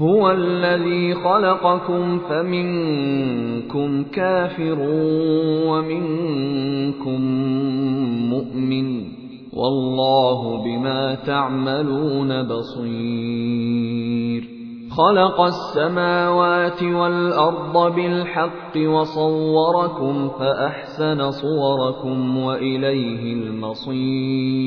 هو الذي خلقكم فمنكم كافر ومنكم مؤمن والله بما تعملون بصير. خلق السماوات والأرض بالحق وصوركم فأحسن صوركم وإليه المصير.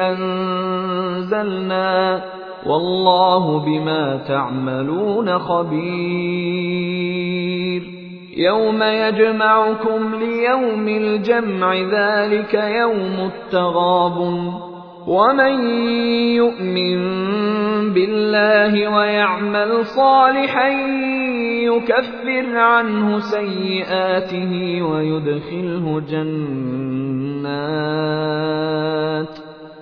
أنزلنا والله بما تعملون خبير. يوم يجمعكم ليوم الجمع ذلك يوم التغاب ومن يؤمن بالله ويعمل صالحا يكفر عنه سيئاته ويدخله جنات.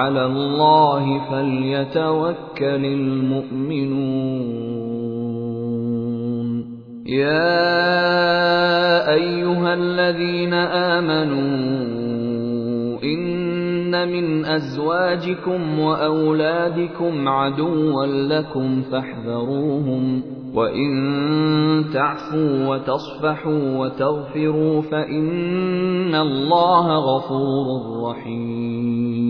وعلى الله فليتوكل المؤمنون. يا أيها الذين آمنوا إن من أزواجكم وأولادكم عدوا لكم فاحذروهم وإن تعفوا وتصفحوا وتغفروا فإن الله غفور رحيم.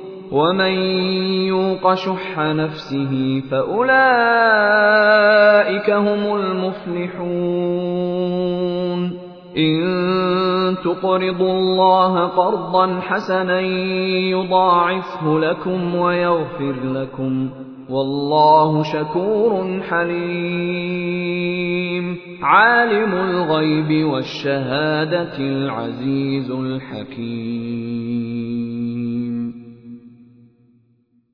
ومن يوق شح نفسه فأولئك هم المفلحون. إن تقرضوا الله قرضا حسنا يضاعفه لكم ويغفر لكم. والله شكور حليم. عالم الغيب والشهادة العزيز الحكيم.